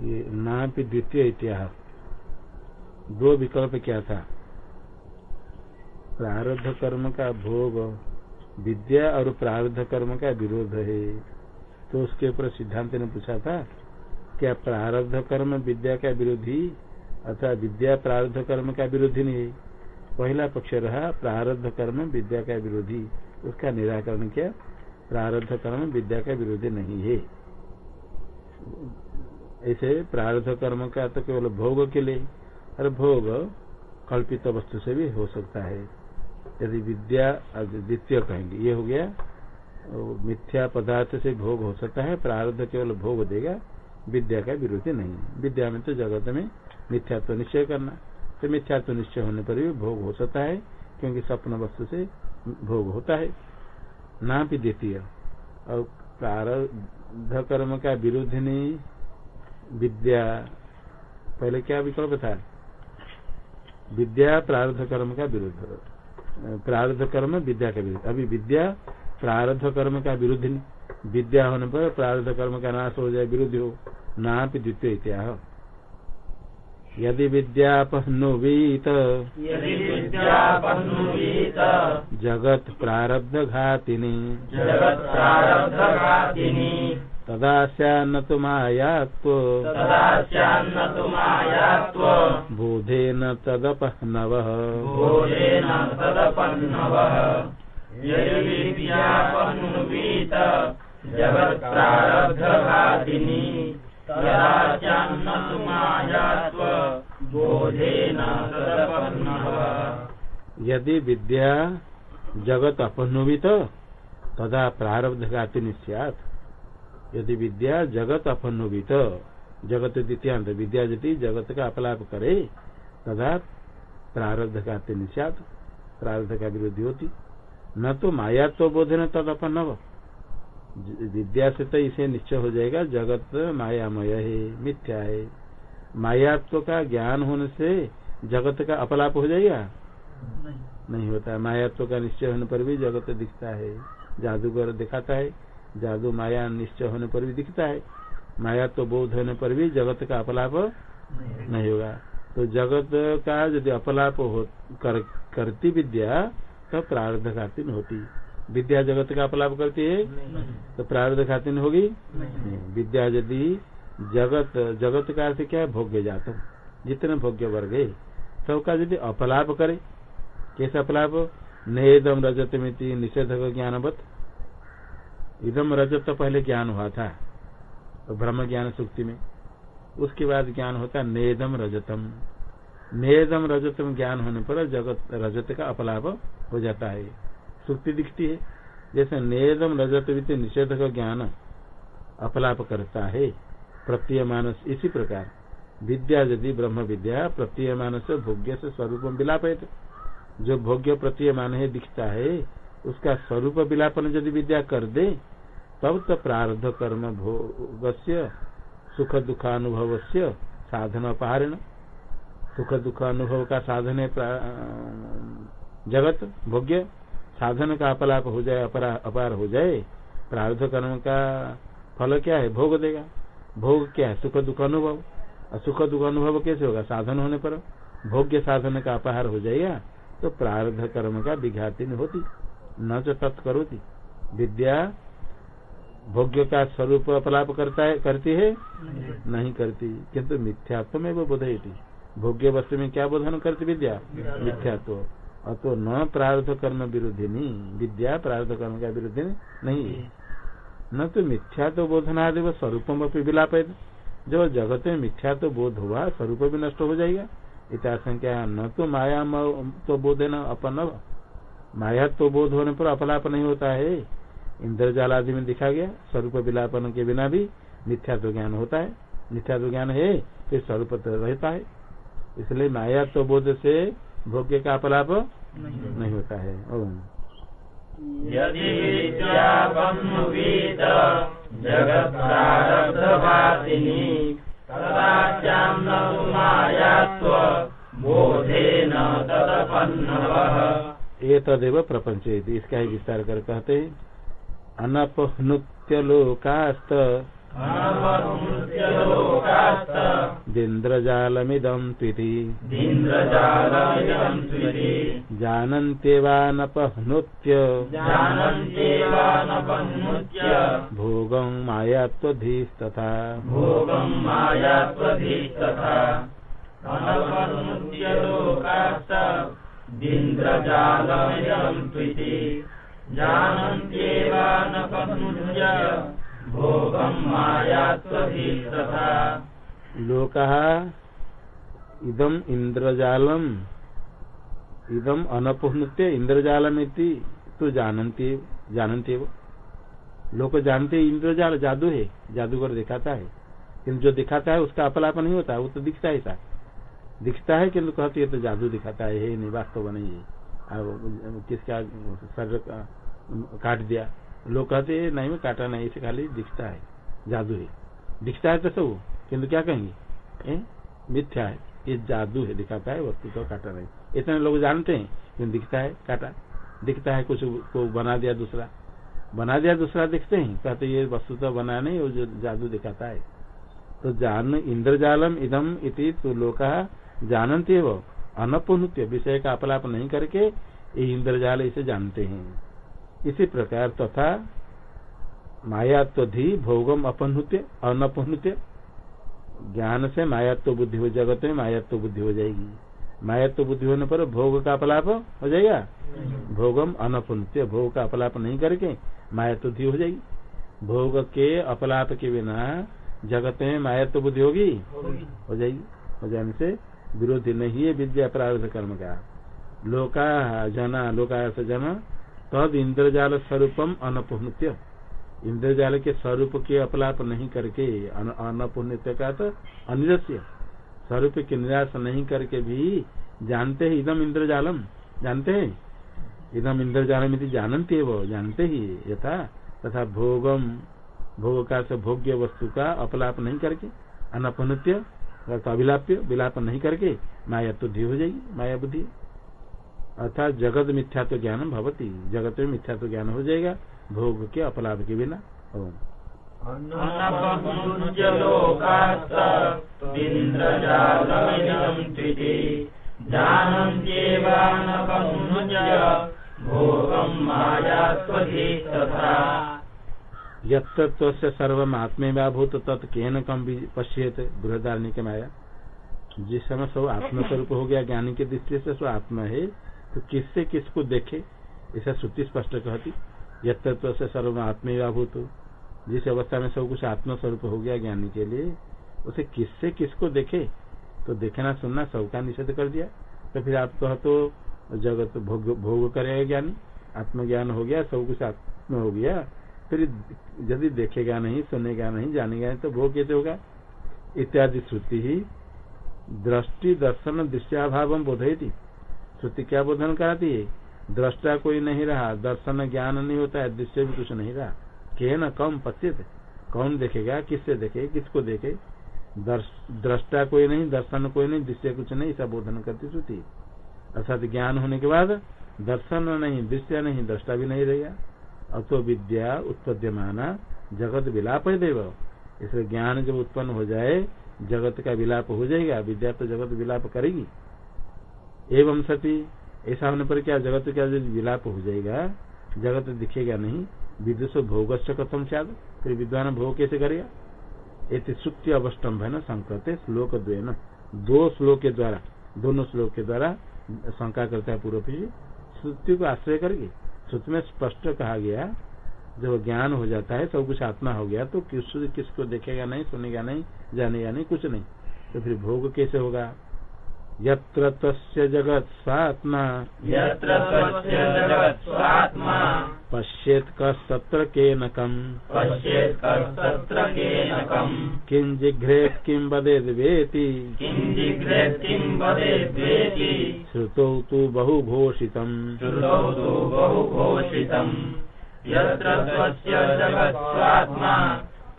ये ना भी द्वितीय इतिहास। दो विकल्प क्या था? प्रारब्ध कर्म का भोग, विद्या और प्रारब्ध कर्म का विरोध है। तो उसके ऊपर सिद्धांत ने पूछा था, क्या प्रारब्ध कर्म विद्या का विरोधी अथवा विद्या प्रारब्ध कर्म का विरोधी नहीं? पहला पक्ष रहा, प्रारब्ध कर्म विद्या का विरोधी। उसका निराकरण किया? प्रारब्ध कर्म विद्या का विरोधी नहीं है। ऐसे प्रारब्ध कर्म का तो केवल भोग के लिए और भोग कल्पित वस्तु से भी हो सकता है। यदि विद्या द्वितीय कहेंगे, ये हो गया मिथ्या पदार्थ से भोग हो सकता है, प्रारब्ध केवल भोग देगा, विद्या का विरोधी नहीं विद्या में तो जगत में मिथ्या तो निश्चय करना तो मिथ्या तो निश्चय होने पर भी भोग हो सकता है, क्योंकि सपन वस्तु से भोग होता है। ना भी द्वितीय। और प्रारब्ध कर्म का विरोध नहीं विद्या। पहले क्या विकल्प था? विद्या प्रारब्ध कर्म का विरुद्ध। प्रारब्ध कर्म विद्या का विरुद्ध। अभी विद्या प्रारब्ध कर्म का विरुद्ध नहीं। विद्या होने पर प्रारब्ध कर्म का नाश हो जाए विरुद्ध हो। ना द्वितीय इत्या यदि विद्यापनुवीत जगत प्रारब्ध घातिनी जगत प्रारब्ध घातिनी तदा तु मायात्व। बोधेन तदपह्नवः। यदि तदपन्नवः यदि विद्या जगत अपनुवित तदा प्रारब्ध घातिनी यदि विद्या जगत अपनुवित जगत द्वितीयांत विद्या यदि जगत का अपलाप करे तथा प्रारब्ध का निषाद प्रारब्ध का विरोधी होती। न तो माया तो बोधन तद अपन विद्या से तो इसे निश्चय हो जाएगा जगत मायामय है मिथ्या है। मायात्व का ज्ञान होने से जगत का अपलाप हो जाएगा? नहीं, नहीं होता। मायात्व का निश्चय होने पर भी जगत दिखता है जादूगर दिखाता है। जादू माया निश्चय होने पर भी दिखता है। माया तो बोध होने पर भी जगत का अपलाप नहीं होगा। तो जगत का यदि अपलाप हो कर, करती विद्या तो प्रारब्ध खातिन होती। विद्या जगत का अपलाप करती है तो प्रारब्ध खातिन होगी विद्या यदि जगत जगत का अर्थ क्या है? भोग्य जात जितने भोग्य वर्ग है सबका यदि अपलाप करे कैसे अपलाप? नेदम रजत मिति निषेध ज्ञानवत। इदम रजत तो पहले ज्ञान हुआ था तो ब्रह्म ज्ञान सुक्ति में। उसके बाद ज्ञान होता नेदम रजतम। नेदम रजतम ज्ञान होने पर जगत, रजत का अपलाभ हो जाता है। सुक्ति दिखती है। जैसे नेदम रजत निषेध का ज्ञान अपलाप करता है प्रत्यय मानस इसी प्रकार। विद्या यदि ब्रह्म विद्या प्रत्यय मानस भोग्य से स्वरूप विलाप है जो भोग्य प्रत्यय मान है, दिखता है, उसका स्वरूप विलापन यदि विद्या कर दे तब तो प्रारब्ध कर्म भोग से सुख दुखानुभव से साधन अपहारण सुख दुख अनुभव का साधन है जगत, भोग्य साधन का अपलाप हो जाए, अपार हो जाए प्रारब्ध कर्म का फल क्या है? भोग देगा। भोग क्या है? सुख दुख अनुभव और सुख दुख अनुभव कैसे होगा? साधन होने पर। भोग्य साधन का अपहार हो जाएगा तो प्रारब्ध कर्म का विघाति होती। न जो तत्करोती विद्या भोग्य का स्वरूप अपलाप करता है करती है? नहीं, नहीं करती। किंतु मिथ्यात्व में वो बोधयती। भोग्य वस्तु में क्या बोधन करती विद्या? मिथ्यात्व। अतो न प्रार्थ कर्म विरोधी नहीं विद्या प्रार्थ कर्म का विरोधी नहीं। है न तो मिथ्या तो बोधनादि वो स्वरूपम अपनी विलाप है जो जगत में मिथ्या तो बोध हुआ स्वरूप भी नष्ट हो जाएगा। इतना संख्या न तो माया तो बोधे न अपन माया तो बोध होने पर अपलाप नहीं होता है। इंद्रजाल आदि में दिखा गया स्वरूप विलापन के बिना भी मिथ्या तो ज्ञान होता है। मिथ्या तो ज्ञान है फिर स्वरूप तो रहता है। इसलिए माया तो बोध से भोग्य का अपलाप नहीं, नहीं होता है। ओम। ये तदेव प्रपंच इसका ही विस्तार कर कहते हैं। अनपनुत्य लोकास्त दिन्द्रजालमिदं त्विति। जानन्त्येवानपह्नुत्य। भोगं मायात्वधीस्तथा। दिन्द्रजालमिदं त्विति। लोक इदम इंद्रजालम इदम इंद्रजालमिति तो जानते जानते लोग जानते इंद्रजाल जादू है, जादूगर दिखाता है। किंतु जो दिखाता है, उसका अपलाप नहीं होता, वो तो दिखता ही था। दिखता है, किंतु कहते ये तो जादू दिखाता है नहीं, वास्तव नहीं है। किसका शरीर काट दिया। लोग कहते हैं नहीं, मैं काटा नहीं, इसे खाली दिखता है, जादू है। दिखता है तो सब, किंतु क्या कहेंगे? मिथ्या है। ये जादू है, दिखाता है, वस्तु तो काटा नहीं। इतने लोग जानते हैं क्यों दिखता है, काटा। दिखता है कुछ को बना दिया दूसरा। बना दिया दूसरा दिखते हैं, कहते ये वस्तु तो बना नहीं, वो जो जादू दिखाता है। तो जान इंद्रजालम इदम इति तो लोका जानते वो अनपुनुत्य विषय का अपलाप नहीं करके ये इंद्रजाल इसे जानते हैं। इसी प्रकार तथा मायात्वधि भोगम अपनुत्य अनपुनुत्य ज्ञान से मायात्व बुद्धि हो जगत में मायात्व बुद्धि हो जाएगी। मायात्व बुद्धि होने पर भोग का अपलाप हो जाएगा? भोगम अनपुनुत्य भोग का अपलाप नहीं करके मायात्व बुद्धि हो जाएगी। भोग के अपलाप के बिना जगत में मायात्व बुद्धि होगी। हो जाएगी। हो जाने से विरोधी नहीं है, विद्या प्रारब्ध कर्म का। लोका जना, लोका जन, तद इंद्रजाल स्वरूपम अनपुनुत्य इंद्रजाल के स्वरूप के अपलाप नहीं करके अनपुण्य का तो अनिरस्य। स्वरूप के निराश नहीं करके भी जानते हैं इदम इंद्रजालम। जानते हैं? इदम इंद्रजालम यदि जानते वो जानते ही यथा। तथा भोगम भोग का से भोग्य वस्तु का अपलाप नहीं करके अनपुण्य अभिलाप्य विलाप नहीं करके माया तो धी हो जाएगी, माया बुद्धि। अर्थात जगत मिथ्या तो ज्ञान भवती। जगत में मिथ्या तो ज्ञान हो जाएगा, भोग के अपलाभ के बिना। ओम। यत्व से सर्वम आत्मेभूत तत् केन कम पश्येत बृहदारण्य के माया जिस समय सब आत्मस्वरूप हो गया ज्ञानी के दृष्टि से सब आत्मा है। तो किससे किसको देखे ऐसा श्रुति स्पष्ट कहती। यत्व से सर्व आत्मेभूत जिस अवस्था में सब कुछ आत्मस्वरूप हो गया ज्ञानी के लिए, उसे किससे किसको देखे? तो देखना सुनना सबका निषेध कर दिया। तो फिर आप कह तो जगत भोग भोग करेगा ज्ञानी। आत्मज्ञान हो गया, सब कुछ आत्म हो गया। फिर यदि देखेगा नहीं, सुनेगा नहीं, जानेगा नहीं तो भोग कैसे होगा? इत्यादि श्रुति ही दृष्टि दर्शन दृश्याभाव बोधयती। श्रुति क्या बोधन कराती है? दृष्टा कोई नहीं रहा, दर्शन ज्ञान नहीं होता है दृश्य भी कुछ नहीं रहा। के न कम पश्चित कौन देखेगा, किससे देखे, किसको देखे? दृष्टा कोई नहीं, दर्शन कोई नहीं दृश्य कुछ नहीं, ऐसा बोधन करती श्रुति। अर्थात ज्ञान होने के बाद दर्शन नहीं दृश्य नहीं, दृष्टा भी नहीं रहेगा। अतो विद्या उत्पद्यमाना जगत विलाप है देव। इसलिए ज्ञान जब उत्पन्न हो जाए, जगत का विलाप हो जाएगा, विद्या तो जगत विलाप करेगी। एवं सती, ऐसा होने पर क्या जगत का विलाप हो जाएगा, जगत दिखेगा नहीं, विदुष भोग कथम शायद फिर विद्वान भोग कैसे करेगा? ऐसे सुक्ति अवस्टम्भ है न, संकते श्लोक द्वे न दो श्लोक के द्वारा, दोनों श्लोक के द्वारा शंका करता है पूर्व पीछे श्रुति को आश्रय करके श्रुति में स्पष्ट कहा गया, जब ज्ञान हो जाता है, सब कुछ आत्मा हो गया तो किस किसको देखेगा नहीं, सुनेगा नहीं, जानेगा नहीं, कुछ नहीं। तो फिर भोग कैसे होगा? यत्र तस्य जगत स्वात्मा यत्र तस्य जगत् स्वात्मा पश्येत कस्तत्र केनकम् पश्येत् कस्तत्र केनकम् किञ्जिघ्रेत् किं वदेद् वेति किञ्जिघ्रेत् किं वदेद्वेति। श्रुतौ तु बहुघोषितम् श्रुतौ तु बहुघोषितम् यत्र तस्य जगत् स्वात्मा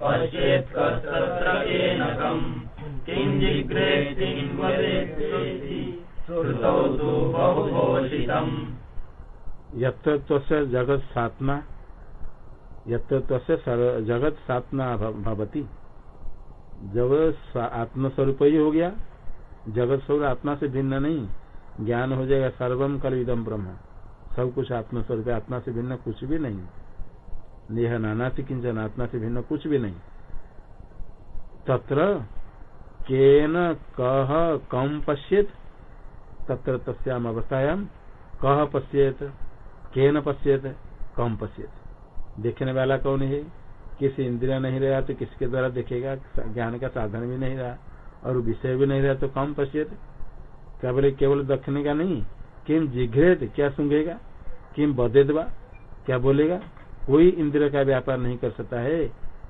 पश्येत् कस्तत्र केनकम् किञ्जिघ्रेत् किं वदेद्वेति। जगत सात्मा जगत सात्मा भवति। जब आत्मस्वरूप ही हो गया। जगत स्वरूप आत्मा से भिन्न नहीं। ज्ञान हो जाएगा सर्वम कल इदम ब्रह्म। सब कुछ आत्मस्वरूप आत्मा से भिन्न कुछ भी नहीं। नेह नाना से किंचन आत्मा से भिन्न कुछ भी नहीं। तत्र केन कह कम पश्येत तत्र तस्याम अवस्थायाम कह पश्येत, केन पश्येत कम पश्येत। देखने वाला कौन है? किसी इंद्रिया नहीं रहा तो किसके द्वारा देखेगा? ज्ञान का साधन भी नहीं रहा और विषय भी नहीं रहा तो कम पश्येत। क्या केवल दखने का नहीं, किम जिघ्रेत, क्या सुंगेगा किम बदेदवा क्या बोलेगा? कोई इंद्रिय का व्यापार नहीं कर सकता है।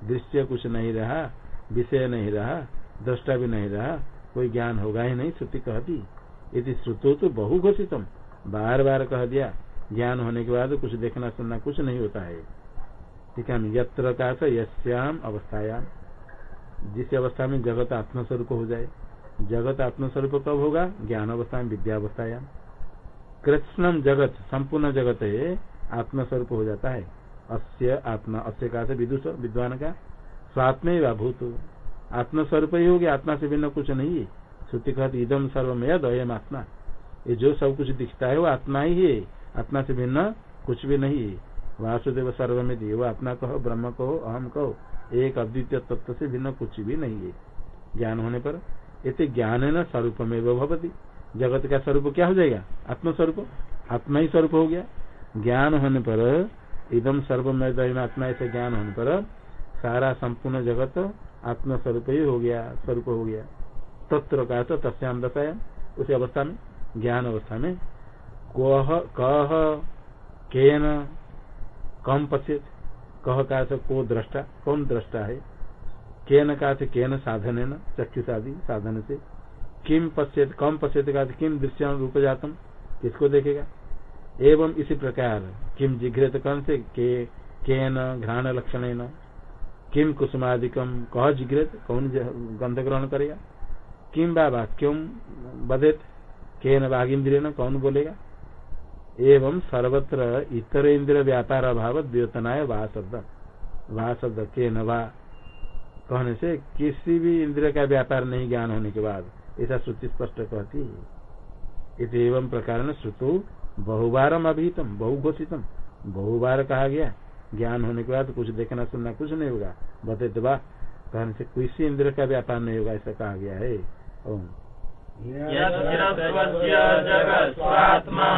दृश्य कुछ नहीं रहा, विषय नहीं रहा, दृष्टा भी नहीं रहा, कोई ज्ञान होगा ही नहीं, श्रुति कहती। यदि श्रुतो तो बहु घोषितम बार बार कह दिया, ज्ञान होने के बाद कुछ देखना सुनना कुछ नहीं होता है। ठीक है यत्र का यश्याम अवस्थायाम। जिस अवस्था में जगत आत्मस्वरूप हो जाए, जगत आत्मस्वरूप कब होगा? ज्ञान अवस्था में विद्या अवस्थायाम। कृष्णम जगत, संपूर्ण जगत है, आत्मस्वरूप हो जाता है। अस्य आत्मा, अस्य का विदुष, विद्वान का। स्वात्म भूत। आत्मस्वरूप ही हो गया आत्मा से भिन्न कुछ नहीं है। श्रुति कहती इदम सर्वमयद अयम आत्मा। ये जो सब कुछ दिखता है वो आत्मा ही है। आत्मा से भिन्न कुछ भी नहीं है। वासुदेव सर्वमिति वो आत्मा कहो, ब्रह्म कहो, अहम कहो। एक अद्वितीय तत्व से भिन्न कुछ भी नहीं है। ज्ञान होने पर इतने ज्ञान है न स्वरूप में भवती। जगत का स्वरूप क्या हो जाएगा? आत्मस्वरूप? आत्मा ही स्वरूप हो गया। ज्ञान होने पर इदम सर्वमय आत्मा ऐसे ज्ञान होने पर सारा संपूर्ण जगत आत्मस्वरूप ही हो गया, स्वरूप हो गया। तत्व का तो तस्याम दशाया उसी अवस्था में, ज्ञान अवस्था में, कह कह केन कम पश्चित कह का को दृष्टा, कौन दृष्टा है? केन का केन साधन है न चक्षुषादि साधन से। किम पश्चित कम पश्चित का किम दृश्य रूप जातम किसको देखेगा? एवं इसी प्रकार किम जिघ्रत कौन से, के, केन, घ्राण लक्षण किम कुसुमादिकम कह जिघ्रत, कौन गंध ग्रहण करेगा? किम बा बदेत केन बाघ इंद्रिय न कौन बोलेगा? एवं सर्वत्र इतर इंद्र व्यापार अभाव द्योतनाय वाह शब्द वाह शब्द के न कहने से किसी भी इंद्र का व्यापार नहीं ज्ञान होने के बाद, ऐसा श्रुति स्पष्ट कहती है। इस एवं प्रकार श्रुतु बहुबारम अभिहितम, बहुघोषितम। बहुबार कहा गया। ज्ञान होने के बाद कुछ देखना सुनना कुछ नहीं होगा। बते दबा कहने से किसी इंद्र का व्यापार नहीं होगा, ऐसा कहा गया है। जगत्स्वात्मा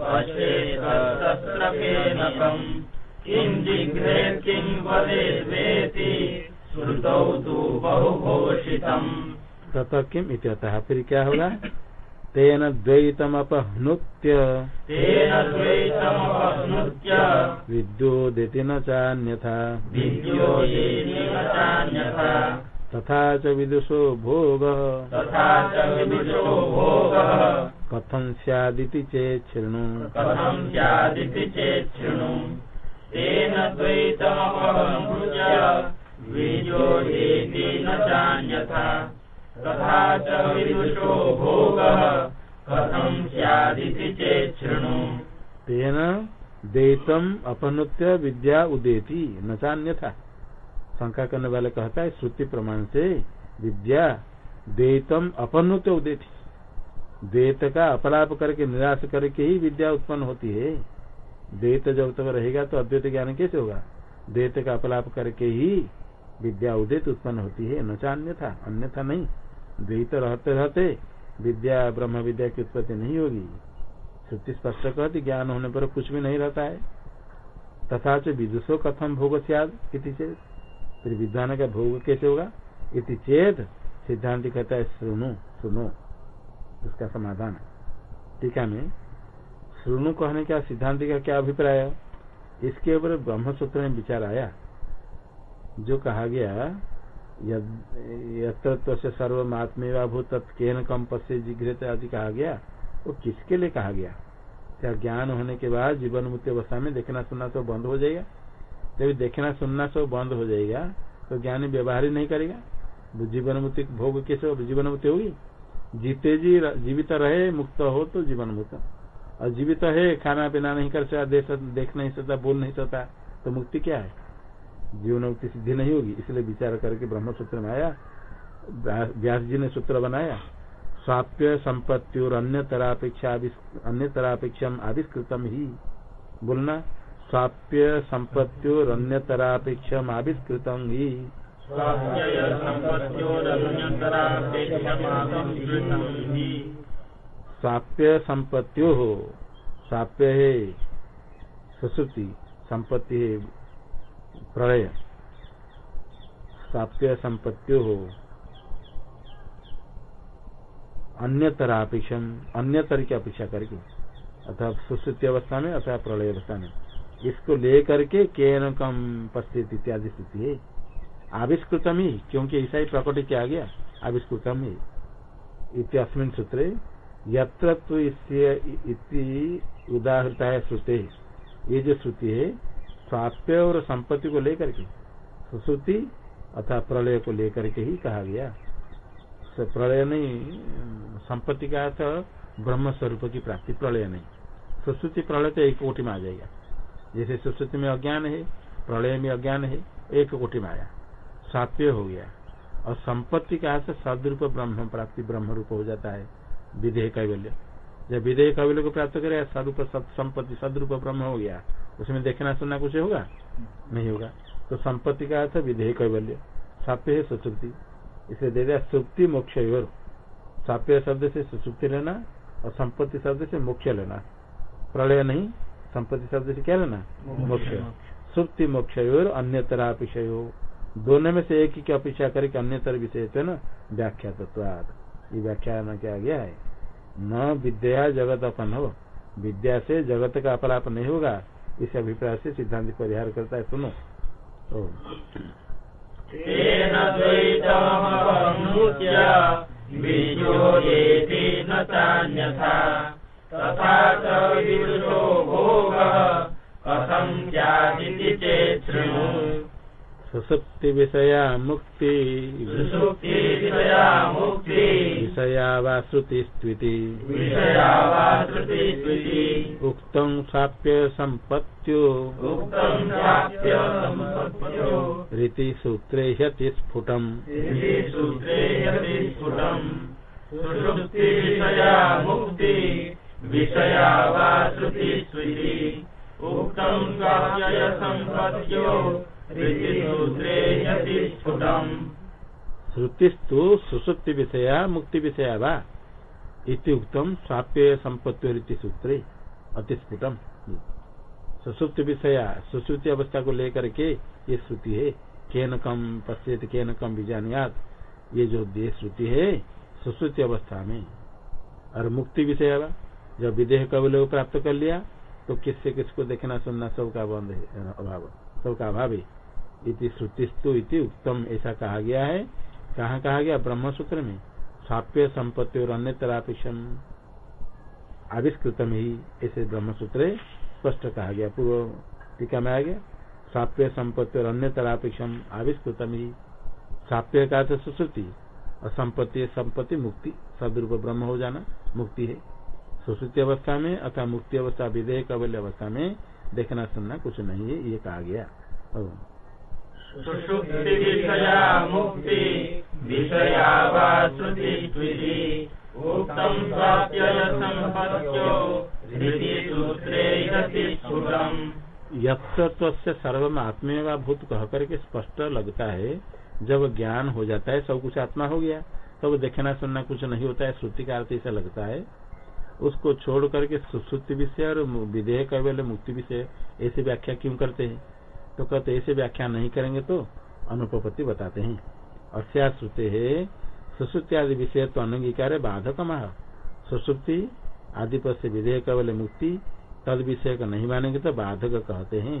पश्येतस्त्रकेनकम् किं जिघ्रेत् किं वदेद्वेति श्रुतौ तु बहुघोषितम्। तथा किम इत्यतः फिर क्या होगा? तेन द्वैतम अपहनुत्य तेन विद्योदिति न चान्यथा। न चान्यथा। तथा च विदुषो भोग। तथा च विदुषो भोगः। कथं स्यादिति चेत् शृणु तेन तथा च विदुषो भोगः। कथं स्यादिति चेत् शृणु तेन द्वैतम अपनुत्य विद्या उदेति न चान्यथा। शंका करने वाले कहता है, श्रुति प्रमाण से, विद्या, द्वैतम अपनुत उदेति। द्वैत का अपलाप करके, निराश करके ही विद्या उत्पन्न होती है। द्वैत जब तक रहेगा तो अद्वैत ज्ञान कैसे होगा? द्वैत का अपलाप करके ही विद्या उदित उत्पन्न होती है। न अन्यथा अन्यथा नहीं। द्वैत रहते रहते विद्या, ब्रह्म विद्या की उत्पत्ति नहीं होगी। श्रुति स्पष्ट कहती, ज्ञान होने पर कुछ भी नहीं रहता है। तथा च विदुषो कथम भोग सियाद इति चेत। फिर विद्वान का भोग कैसे होगा? इति चेत सिद्धांत कहता है, सुनो सुनो। उसका समाधान टीका में सुनो कहने का सिद्धांत का क्या अभिप्राय है? इसके ऊपर ब्रह्म सूत्र में विचार आया। जो कहा गया यत्र से सर्वमात्मेवा भूत केन कम पश्य जिघ्रत आदि कहा गया, वो किसके लिए कहा गया? क्या ज्ञान होने के बाद जीवन मुक्ति अवस्था में देखना सुनना तो बंद हो जाएगा। जब देखना सुनना सब बंद हो जाएगा तो ज्ञानी व्यवहार ही नहीं करेगा। जीवन मुक्ति भोग कैसे जीवन मुक्ति होगी? जीते जी जीवित रहे, मुक्त हो तो जीवन मुक्त और जीवित है खाना पीना नहीं कर सकता, देख नहीं सकता, बोल नहीं सकता तो मुक्ति क्या है? जीवन मुक्ति सिद्धि नहीं होगी। इसलिए विचार करके ब्रह्म सूत्र में आया। व्यास जी ने सूत्र बनाया। स्वाप्य संपत्ति और अन्य तरापेक्षा अन्य तरापेक्षा आविष्कृतम ही। बोलना स्वाप्य संपत्ति और अन्य तरापेक्षम आविष्कृतम ही। स्वाप्य संपत्तियों हो स्वाप्य है सुश्रुति संपत्ति है प्रलय। प्राप्य संपत्तियों हो अन्यतर अपेक्षा अन्यतर की अपेक्षा करके अथवा सुश्रुति अवस्था में अथवा प्रलय अवस्था में। इसको लेकर के केन कम पस्थित इत्यादि स्थिति है। आविष्कृतम ही, क्योंकि ऐसा ही प्रकट किया गया आविष्कृतम ही। इतिहासमिन सूत्र, यत्र तो उदाहरता है श्रुते। ये जो श्रुति है स्वास्थ्य और संपत्ति को लेकर के, सुश्रुति अथवा प्रलय को लेकर के ही कहा गया। प्रलय नहीं, संपत्ति का अर्थ ब्रह्म स्वरूप की प्राप्ति, प्रलय नहीं। सुश्रुति प्रलय तो एक कोटि में आ जाएगा। जैसे सुश्रुति में अज्ञान है, प्रलय में अज्ञान है, एक कोटि में आया। सात्य हो गया। और संपत्ति का अर्थ सदरूप ब्रह्म, प्राप्ति ब्रह्म रूप हो जाता है। विधेय कैवल्य। जब विधेय कैवल्य को प्राप्त करे, सदरूप संपत्ति सदरूप ब्रह्म हो गया। उसमें देखना सुनना कुछ होगा? नहीं होगा। तो संपत्ति का अर्थ विधेय कैवल्य। साप्य है सुसुप्ति इसे दे दिया सुप्ति मोक्ष साप्य शब्द से सुसुप्ति लेना और संपत्ति शब्द से मोक्ष लेना। प्रलय नहीं संपत्ति शब्द से क्या लेना मोक्ष। सुप्ति मोक्ष अन्य तरह विषय दोनों में से एक ही की अपेक्षा करके अन्य तरह विषय तो ना? व्याख्या तत्वाद। ये व्याख्या में क्या गया है? न विद्या जगत अपन हो। विद्या से जगत का अपराप नहीं होगा। इस अभिप्राय से सिद्धांत परिहार करता है। सुनो। तथा सुसुप्ति विषया मुक्ति सुसुप्ति विषया मुक्ति। विषया वा स्थिति विषया वा स्थिति उक्तं साप्य सम्पत्त्यो उक्तं साप्य सम्पत्त्यो रीति सूत्रे ह्यति स्फुटम्। रीति सूत्रे ह्यति स्फुटम्। सुसुप्ति विषया मुक्ति विषया वा श्रुतिस्तु सुसुप्ति विषया मुक्ति विषया वा? इति स्वाप्य संपत्ति रीति सूत्रे अतिस्फुटम सुसुप्ति विषया सुश्रुति अवस्था को लेकर के? ये श्रुति है। केन कम पश्चित केन कम बीजानियात ये जो देह श्रुति है, सुश्रुति अवस्था में। और मुक्ति विषय जब विदेह कबल प्राप्त कर लिया तो किससे किसको देखना सुनना सबका बंद है, अभाव। सबका अभाव इति श्रुतिस्तु, इति उत्तम ऐसा कहा गया है। कहाँ कहा गया? ब्रह्म सूत्र में। साप्य संपत्ति और अन्य तरापेक्षम आविष्कृतम ही, ऐसे ब्रह्म सूत्र स्पष्ट कहा गया। पूर्व टीका में आ गया। साप्य संपत्ति और अन्य तरापेक्षम आविष्कृतम ही। साप्य का सुश्रुति। और संपत्ति संपत्ति, मुक्ति। सदरूप ब्रह्म हो जाना, मुक्ति है। सुश्रुति अवस्था में अथवा मुक्ति अवस्था विधेयक कबल्य अवस्था में देखना सुनना कुछ नहीं है ये कहा गया। सुषुप्ति विषया मुक्ति विषया वा श्रुति सर्वम आत्मेवा भूत कह करके स्पष्ट लगता है जब ज्ञान हो जाता है सब कुछ आत्मा हो गया। तब तो देखना सुनना कुछ नहीं होता है श्रुति का अर्थ ऐसा लगता है उसको छोड़ करके सुश्रुति विषय और विधेयक कैवल्य मुक्ति विषय, ऐसी व्याख्या क्यों करते हैं? तो कहते ऐसे व्याख्या नहीं करेंगे तो अनुपपत्ति बताते हैं। और क्या श्रुते है, सुश्रुति आदि विषय तो अनंगीकार है बाधक माह सुश्रुति आदि पर से विधेयक केवल मुक्ति, तद विषय का नहीं मानेंगे तो बाधक कहते हैं।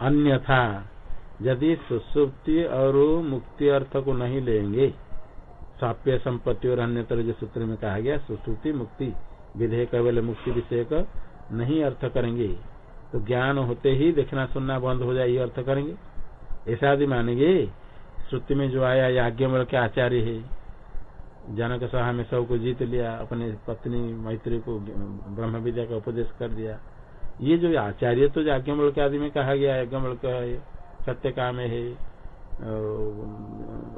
अन्यथा, यदि सुसुप्ति और मुक्ति अर्थ को नहीं लेंगे, साप्य संपत्ति और अन्य जो सूत्र में कहा गया, सुसुप्ति मुक्ति, विधेयक वाले मुक्ति विषय का नहीं अर्थ करेंगे। तो ज्ञान होते ही देखना सुनना बंद हो जाए, ये अर्थ करेंगे। ऐसा आदि मानेंगे श्रुति में जो आया याज्ञ के आचार्य है जनक सभा में सबको जीत लिया, अपने पत्नी मैत्री को ब्रह्म विद्या का उपदेश कर दिया। ये जो आचार्य तो याज्ञमल के आदि में कहा गया है यज्ञमल का सत्य काम है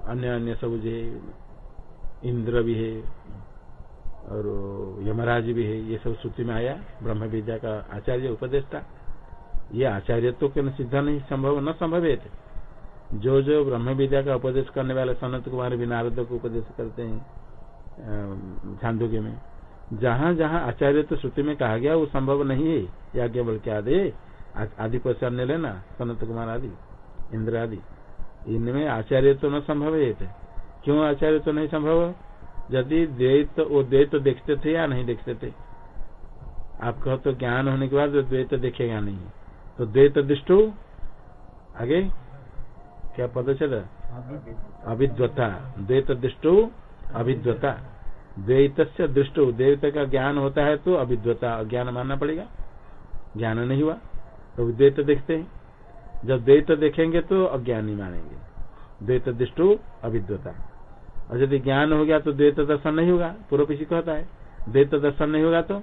अन्य अन्य सब जो इंद्र भी है, और, यमराज भी है, ये सब सूची में आया ब्रह्म विद्या का आचार्य उपदेशता ये आचार्य तो क्या सिद्ध नहीं, संभव, न संभव है जो जो ब्रह्म विद्या का उपदेश करने वाले सनत कुमार भी नारद को उपदेश करते हैं छांदोग्य में। जहाँ जहाँ आचार्य तो श्रुति में कहा गया, वो संभव नहीं है। याज्ञ बल के आदि आदि पर लेना, सनत कुमार आदि, इंद्र आदि। इनमें आचार्य तो न संभव है क्यों आचार्य तो नहीं संभव? यदि द्वैत, वो द्वैत देखते थे या नहीं देखते थे? आप कहो तो ज्ञान होने के बाद द्वैत देखेगा नहीं? तो द्वैत दृष्टो? आगे? क्या पता चला? अभिद्वता द्वैत दृष्टो? अभिद्वता द्वैत से दृष्टो द्वैत का ज्ञान होता है तो अभिद्वता ज्ञान मानना पड़ेगा। ज्ञान नहीं हुआ तो द्वैत देखते हैं। जब द्वैत देखेंगे तो अज्ञान ही मानेंगे। द्वैत दृष्टो अभिद्वता और यदि ज्ञान हो गया तो द्वैत दर्शन नहीं होगा पूर्व किसी कहता है। द्वैत दर्शन नहीं होगा तो?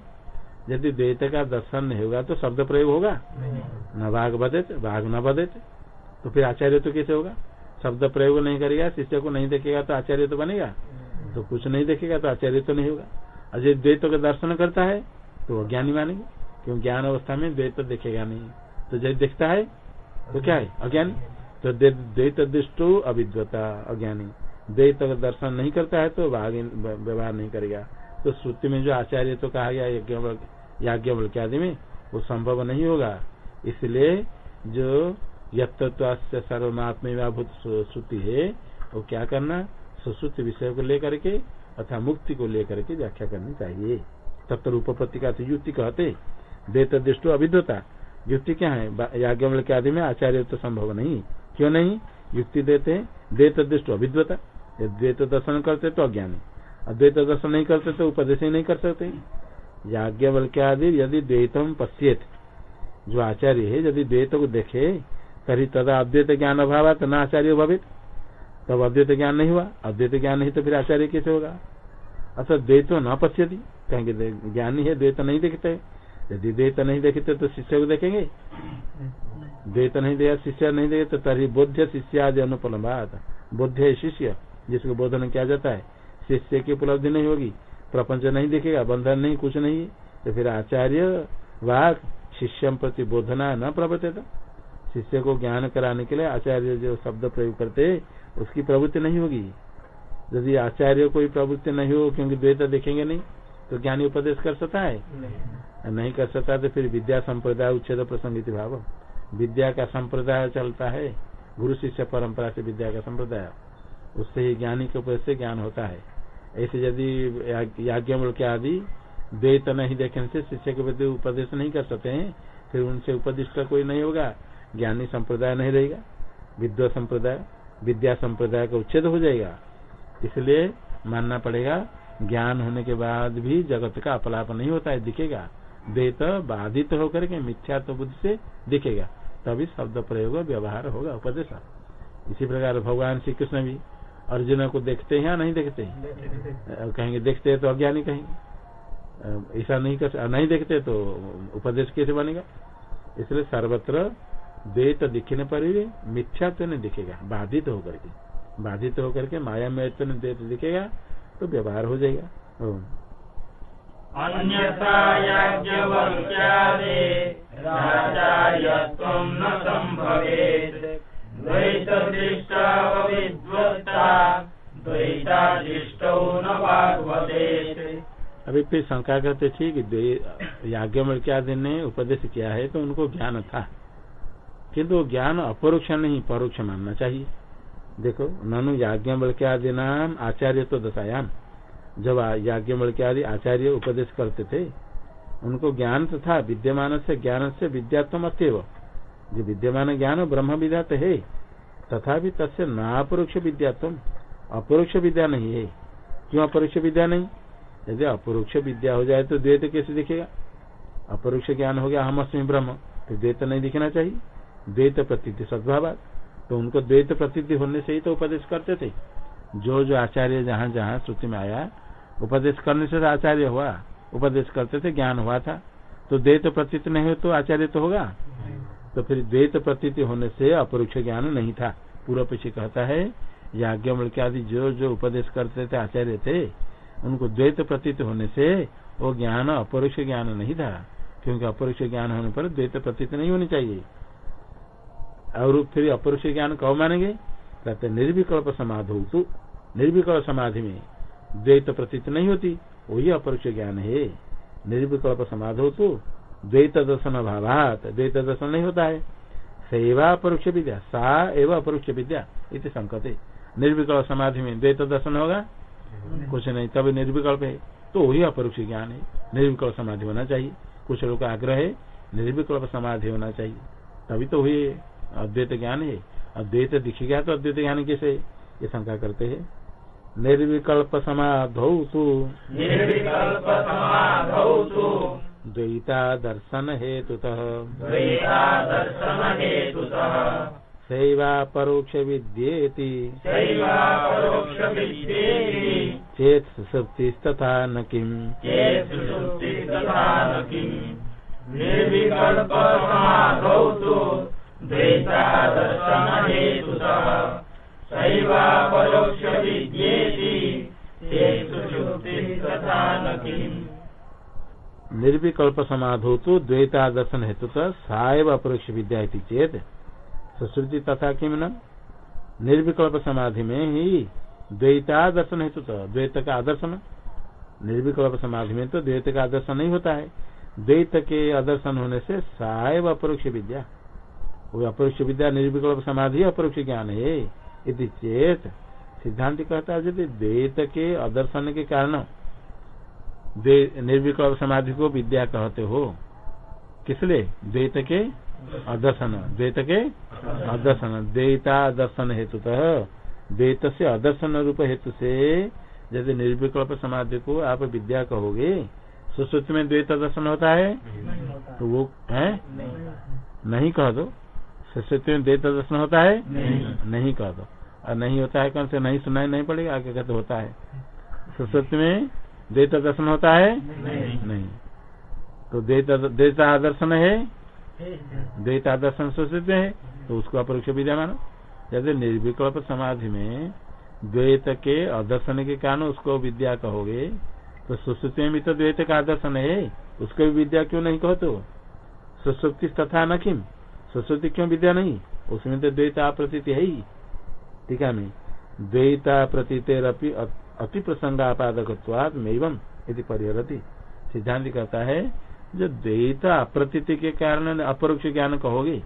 यदि द्वैत का दर्शन नहीं होगा तो शब्द प्रयोग होगा? न भाग बदेत भाग न बदेत तो फिर आचार्य तो कैसे होगा? शब्द प्रयोग नहीं करेगा शिष्य को नहीं देखेगा तो आचार्य तो बनेगा? तो कुछ नहीं देखेगा तो आचार्य तो नहीं होगा। और यदि द्वैत का दर्शन करता है तो अज्ञानी मानेंगे क्यों ज्ञान अवस्था में द्वैत देखेगा नहीं। तो जब देखता है तो क्या है? अज्ञानी। तो द्वैत दृष्टो अविद्वता, अज्ञानी। द्वैत अगर दर्शन नहीं करता है तो व्यवहार नहीं करेगा। तो श्रुति में जो आचार्य तो कहा गया याज्ञ बल के आदि में, वो संभव नहीं होगा। इसलिए जो यत्व सर्वमात्मभूत श्रुति है, वो क्या करना सुश्रुति विषय को लेकर के अथवा मुक्ति को लेकर के व्याख्या करनी चाहिए। तत्व उपपत्ति का युक्ति कहते द्वैत दृष्टो अभिद्वता युक्ति क्या है? याज्ञ के आदि में आचार्य तो संभव नहीं। क्यों नहीं? युक्ति देते द्वैत दृष्ट अभिद्वता द्वैत दर्शन करते तो अज्ञानी अद्वैत दर्शन नहीं करते तो उपदेश ही नहीं कर सकते। याज्ञ बल के आदि यदि द्वैतम पश्येत। जो आचार्य है, यदि द्वैत को देखे, तरी तदा अद्वैत ज्ञान अभाव तो न आचार्य भवित। तब अद्वैत ज्ञान नहीं हुआ। अद्वैत ज्ञान नहीं तो फिर आचार्य कैसे होगा? अर्थात द्वैत न पश्यति। कहेंगे ज्ञानी है, द्वैत नहीं देखते। यदि द्वैत नहीं देखते तो शिष्य को देखेंगे? द्वैत नहीं दिया शिष्य नहीं देखे तो तरी बोध्य शिष्य आदि अनुपलम्बात। बोध्य शिष्य, जिसको बोधन किया जाता है। शिष्य की उपलब्धि नहीं होगी। प्रपंच नहीं दिखेगा, बंधन नहीं, कुछ नहीं। तो फिर आचार्य वाक शिष्य प्रति बोधना न प्रवर्तित। शिष्य को ज्ञान कराने के लिए आचार्य जो शब्द प्रयोग करते उसकी प्रवृत्ति नहीं होगी। यदि आचार्य कोई प्रवृत्ति नहीं हो क्योंकि द्वैत देखेंगे नहीं तो ज्ञानी उपदेश कर सकता है? नहीं, नहीं कर सकता तो फिर विद्या संप्रदाय उच्छेद प्रसंगित भाव। विद्या का संप्रदाय चलता है गुरु शिष्य परंपरा से विद्या का संप्रदाय। उससे ही ज्ञानी के उपदेश से ज्ञान होता है। ऐसे यदि याज्ञ के आदि द्वैत नहीं देखने से शिष्य के प्रति उपदेश नहीं कर सकते हैं फिर उनसे उपदिष्ट कोई नहीं होगा। ज्ञानी संप्रदाय नहीं रहेगा। विद्वा संप्रदाय। विद्या संप्रदाय का उच्छेद हो जाएगा। इसलिए मानना पड़ेगा ज्ञान होने के बाद भी जगत का अपलाप नहीं होता है दिखेगा। द्वैत बाधित होकर के मिथ्या तो बुद्धि से दिखेगा। तभी शब्द प्रयोग व्यवहार होगा उपदेश। इसी प्रकार भगवान श्री कृष्ण भी अर्जुन को देखते हैं या नहीं देखते हैं? कहेंगे देखते हैं तो अज्ञानी कहेंगे। ऐसा नहीं कर नहीं देखते तो उपदेश कैसे बनेगा? इसलिए सर्वत्र द्वैत दिखने पर भी मिथ्या तो नहीं दिखेगा बाधित होकर के। बाधित होकर के माया में तो नहीं द्वैत दिखेगा तो व्यवहार हो जाएगा। अभी फिर शंका करते थी कि याज्ञ आदि ने उपदेश किया है तो उनको ज्ञान था। किंतु ज्ञान अपरोक्ष नहीं, परोक्ष मानना चाहिए। देखो, ननु याज्ञ बल के आदि नाम आचार्य तो दशायाम। जब याज्ञ बल के आदि आचार्य उपदेश करते थे, उनको ज्ञान तो था विद्यमान से ज्ञान से विद्यात्म अत्यव। जो विद्यमान ज्ञान ब्रह्म विद्या तो है, तथापि तस्य नापरोक्ष विद्या तुम अपरोक्ष विद्या नहीं है। क्यों अपरोक्ष विद्या नहीं? यदि अपरोक्ष विद्या हो जाए तो द्वैत कैसे दिखेगा? अपरोक्ष ज्ञान हो गया हम अस्मी ब्रह्म तो द्वैत नहीं दिखना चाहिए। द्वैत प्रतीति सद्भाव तो उनको द्वैत प्रतीति होने से ही तो उपदेश करते थे। जो जो आचार्य जहाँ जहाँ श्रुति में आया, उपदेश करने से आचार्य हुआ, उपदेश करते थे, ज्ञान हुआ था। तो द्वैत प्रतीत नहीं हो तो आचार्य तो होगा। तो फिर द्वैत प्रतीति होने से अपरोक्ष ज्ञान नहीं था। पूर्व पीछे कहता है याज्ञ के आदि जो जो उपदेश करते थे, आचार्य थे, उनको द्वैत प्रतीत होने से वो ज्ञान, अपरोक्ष ज्ञान नहीं था। क्योंकि अपरोक्ष ज्ञान होने पर द्वैत प्रतीत नहीं होनी चाहिए। और फिर अपरोक्ष ज्ञान कब मानेंगे? कहते निर्विकल्प समाधि तो निर्विकल्प समाधि में द्वैत प्रतीत नहीं होती, वही अपरोक्ष ज्ञान है। निर्विकल्प समाधो तो द्वैत दर्शन अभाव द्वैत दर्शन नहीं होता है। सेवा परोक्ष विद्या, सा एवं अपरोक्ष विद्या इति संकते निर्विकल्प समाधि में द्वैत दर्शन होगा? कुछ नहीं, तभी निर्विकल्प है। तो वही अपरोक्ष ज्ञान है। निर्विकल्प समाधि होना चाहिए। कुछ लोग का आग्रह है, निर्विकल्प समाधि होना चाहिए। तभी तो हुई अद्वैत ज्ञान है। अद्वैत दिख गया तो अद्वैत ज्ञान कैसे? ये शंका करते हैं। निर्विकल्प समाधौ द्वैता दर्शन हेतु सैवा परोक्ष विद्येति। चेत सुसुप्तिस्तथा न किम्। निर्विकल्प निर्विकल्प समाधो तो द्वैता दर्शन हेतु साव अपरोक्ष विद्या चेत सुश्रुति तथा किम न? निर्विकल्प समाधि में ही द्वैता दर्शन हेतु द्वैत का आदर्शन निर्विकल्प समाधि में तो द्वैत का आदर्शन नहीं होता है। द्वैत के आदर्शन होने से साव अपरोक्ष विद्या वो अपरोक्ष विद्या निर्विकल्प समाधि अपरोक्ष ज्ञान है। यदि चेत सिद्धांत कहता है यदि द्वैत के अदर्शन के कारण निर्विकल्प समाधि को विद्या कहते हो। किसलिए द्वैत के अदर्शन। द्वैत के अदर्शन। द्वैता दर्शन हेतु द्वैत से अदर्शन रूप हेतु से यदि निर्विकल्प समाधि को आप विद्या कहोगे सुश्रुति में द्वैत दर्शन होता है? तो वो है? नहीं कह दो। सरस्वती में द्वैत दर्शन होता है? नहीं, नहीं कह दो और नहीं होता है कौन से? नहीं सुनाई नहीं पड़ेगा आगे कहते होता है। सरस्वती में द्वैत दर्शन होता है? नहीं, नहीं। तो द्वैत आदर्शन है? द्वैत आदर्शन सरस्वती है तो उसको अपरोक्ष विद्या मानो यदि निर्विकल्प समाधि में द्वैत के आदर्शन के कारण उसको विद्या कहोगे तो सुश्रुति में भी तो द्वैत का आदर्शन है। उसको भी विद्या क्यों नहीं कहो तो? सुश्रुति तथा न किम सरस्वती क्यों विद्या नहीं? उसमें तो द्वैता प्रतीति है ही। ठीक है, नहीं? द्वैता प्रतीतेरपि अति प्रसंगापादक एवं यदि परिहरती। सिद्धांत कहता है, जो द्वैता प्रतीति के कारण अपरोक्ष ज्ञान कहोगे,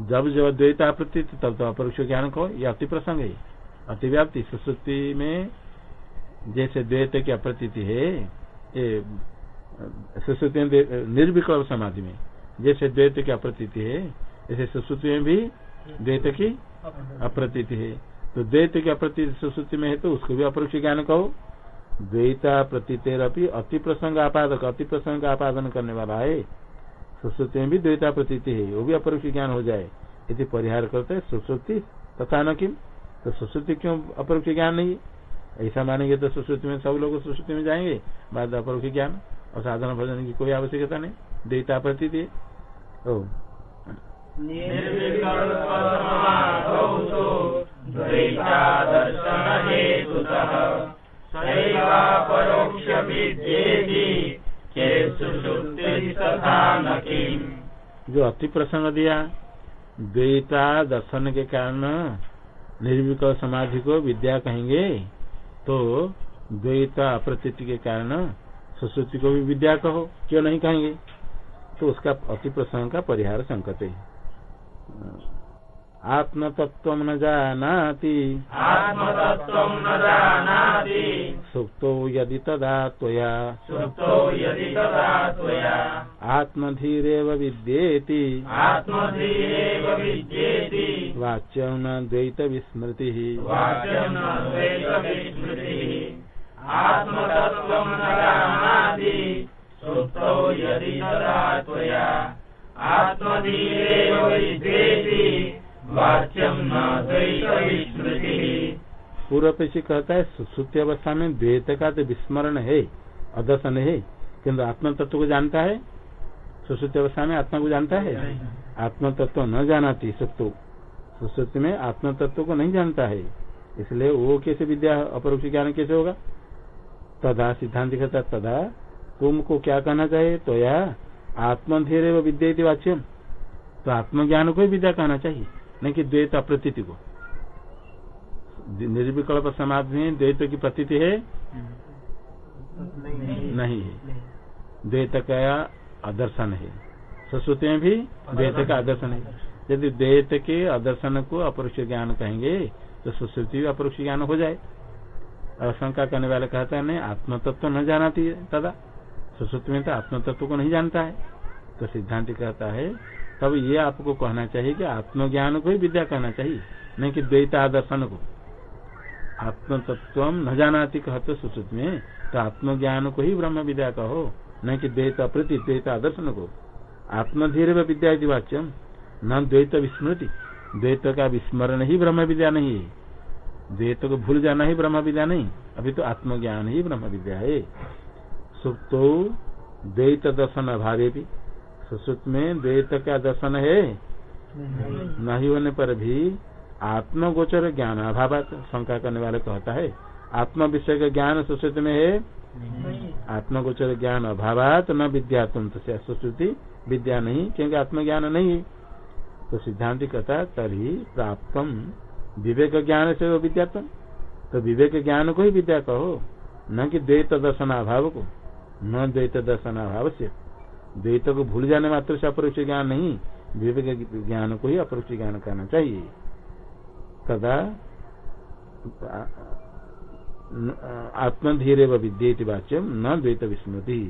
जब जब द्वैता प्रतीति, तब तो अपरोक्ष ज्ञान कहो, ये अति प्रसंग है। अतिव्याप्ति सुश्रुति में जैसे द्वैत की अप्रतीति है सुश्रुति निर्विकल्प समाधि में। जैसे द्वैत की अप्रतीति है, ऐसे सुश्रुति में भी द्वैत की अप्रतीति है। तो द्वैत की अप्रतीति सुश्रुति में है तो उसको भी अपरोक्ष ज्ञान कहो। द्वैता प्रतीतेरपी अति प्रसंग आपादक अति प्रसंग आपादन करने वाला है। सुश्रुति में भी द्वैता प्रतीति है, वो भी अपरोक्ष ज्ञान हो जाए। यदि परिहार करते सुश्रुति तथा न किम तो सुश्रुति क्यों अपरोक्ष ज्ञान नहीं? ऐसा मानेंगे तो सुश्रुति में सब लोग सुश्रुति में जाएँगे, बाद अपरोक्ष ज्ञान और साधन भजन की कोई आवश्यकता नहीं। देता प्रती ओ जो अति प्रसंग दिया द्वैता दर्शन के कारण निर्विकल समाधि को विद्या कहेंगे तो द्वैता अप्रतीति के कारण सुश्रुति को भी विद्या कहो क्यों नहीं कहेंगे? तो उसका अति प्रसंग का परिहार संकत है। आत्म तत्व न जानाति। सुप्तो यदि तदा त्वया। आत्मधीरेव विद्येति। वाच्यं न द्वैत विस्मृति। न जानाति। सुप्तौ यदि तदा त्वया। आत्मधीरेव न द्वैतविस्मृतिः पूर्व पेशी कहता है सुसुप्ति अवस्था में द्वैत का तो विस्मरण है अदर्शन है किंतु आत्म तत्व को जानता है? सुसुप्ति अवस्था में आत्मा को जानता है? आत्म तत्व न जानाती सुप्तो। सुसुप्ति में आत्म तत्व को नहीं जानता है। इसलिए वो कैसे विद्या अपरोक्ष ज्ञान कैसे होगा? तदा सिद्धांत कहता है, तदा तुमको क्या कहना चाहिए? तो आत्मधीर व विद्या वाच्यम। तो आत्मज्ञान को ही विद्या कहना चाहिए, नहीं कि द्वैत अप्रतीति को। निर्विकल्प समाधि में द्वैत की प्रतीति है? नहीं है। द्वैत का आदर्शन है। सरस्वती में भी द्वैत का आदर्शन है। यदि द्वैत के आदर्शन को अपरोक्ष ज्ञान कहेंगे तो सुश्रुति भी अपरोक्ष ज्ञान हो जाए। और शंका करने वाले कहता है, नहीं आत्म तत्व न जानाती है तदा। सुश्रुति में तो आत्म तत्व को नहीं जानता है। तो सिद्धांत कहता है, तब ये आपको कहना चाहिए कि आत्मज्ञान को ही विद्या कहना चाहिए, नहीं कि द्वैत आदर्शन को। आत्म तत्व न जानाती कहते सुश्रुत में तो आत्मज्ञान को ही ब्रह्म विद्या कहो न कि द्वैत प्रति द्वैत आदर्शन को। आत्मधीर विद्या वाच्यम, न द्वैत विस्मृति। द्वैत का विस्मरण ही ब्रह्म विद्या नहीं है। द्वैत को भूल जाना ही ब्रह्म विद्या नहीं, अभी तो आत्मज्ञान ही ब्रह्म विद्या है। सुप्तो द्वैत दर्शन अभावे भी सुश्रुत में द्वैत का दर्शन है? नहीं। होने पर भी आत्मगोचर ज्ञान अभाव शंका करने वाले कहता है। आत्म विषय का ज्ञान सुश्रुति में है? आत्मगोचर ज्ञान अभावात न विद्यात्म सुश्रुति विद्या नहीं क्योंकि आत्मज्ञान नहीं है। तो सिद्धांत कहता है तरी प्राप्त विवेक ज्ञान से वो विद्यात्म। तो विवेक ज्ञान को ही विद्या कहो न कि द्वैत दर्शन अभाव को। न द्वैत दर्शन अभाव से द्वैत को भूल जाने मात्र से अपरोक्ष ज्ञान नहीं, विवेक ज्ञान को ही अपरोक्ष ज्ञान करना चाहिए। तदा आत्मधीरे विद्येति वाच्य न द्वैत विस्मृति।